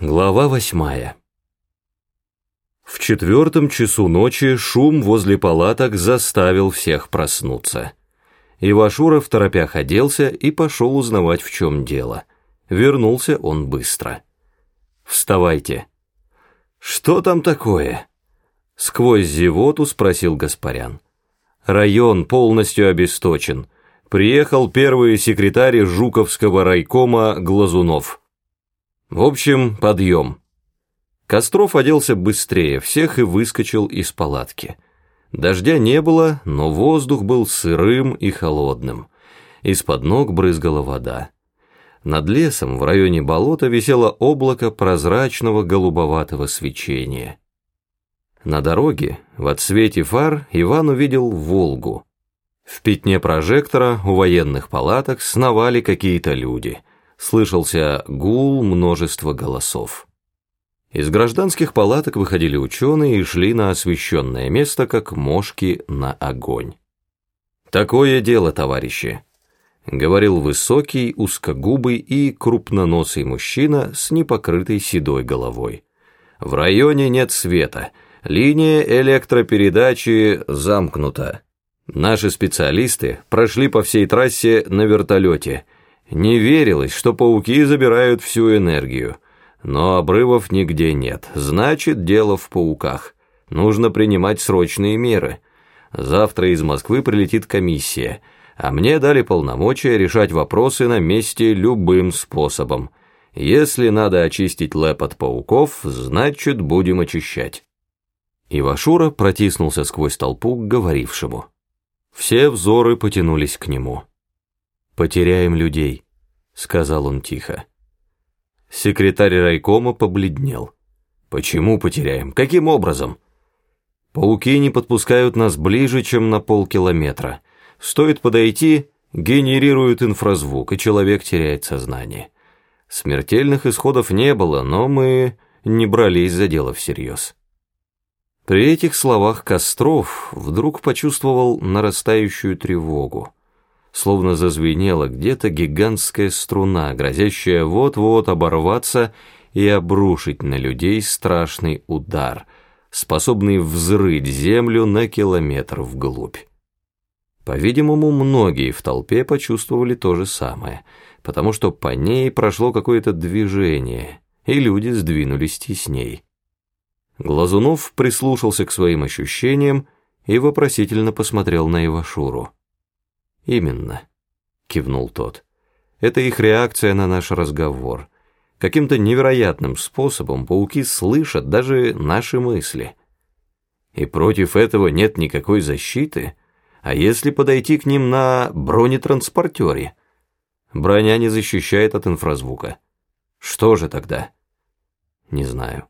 Глава восьмая В четвертом часу ночи шум возле палаток заставил всех проснуться. Ивашура в торопях оделся и пошел узнавать, в чем дело. Вернулся он быстро. «Вставайте». «Что там такое?» Сквозь зевоту спросил Гаспарян. «Район полностью обесточен. Приехал первый секретарь Жуковского райкома Глазунов». В общем, подъем. Костров оделся быстрее всех и выскочил из палатки. Дождя не было, но воздух был сырым и холодным. Из-под ног брызгала вода. Над лесом в районе болота висело облако прозрачного голубоватого свечения. На дороге, в отсвете фар, Иван увидел «Волгу». В пятне прожектора у военных палаток сновали какие-то люди – слышался гул множества голосов. Из гражданских палаток выходили ученые и шли на освещенное место, как мошки на огонь. «Такое дело, товарищи», — говорил высокий, узкогубый и крупноносый мужчина с непокрытой седой головой. «В районе нет света, линия электропередачи замкнута. Наши специалисты прошли по всей трассе на вертолете — не верилось, что пауки забирают всю энергию. Но обрывов нигде нет, значит, дело в пауках. Нужно принимать срочные меры. Завтра из Москвы прилетит комиссия, а мне дали полномочия решать вопросы на месте любым способом. Если надо очистить лэп от пауков, значит, будем очищать. Ивашура протиснулся сквозь толпу к говорившему. Все взоры потянулись к нему потеряем людей», — сказал он тихо. Секретарь райкома побледнел. «Почему потеряем? Каким образом?» «Пауки не подпускают нас ближе, чем на полкилометра. Стоит подойти, генерируют инфразвук, и человек теряет сознание. Смертельных исходов не было, но мы не брались за дело всерьез». При этих словах Костров вдруг почувствовал нарастающую тревогу словно зазвенела где-то гигантская струна, грозящая вот-вот оборваться и обрушить на людей страшный удар, способный взрыть землю на километр вглубь. По-видимому, многие в толпе почувствовали то же самое, потому что по ней прошло какое-то движение, и люди сдвинулись тесней. Глазунов прислушался к своим ощущениям и вопросительно посмотрел на Ивашуру. «Именно», — кивнул тот. «Это их реакция на наш разговор. Каким-то невероятным способом пауки слышат даже наши мысли. И против этого нет никакой защиты. А если подойти к ним на бронетранспортере? Броня не защищает от инфразвука. Что же тогда? Не знаю.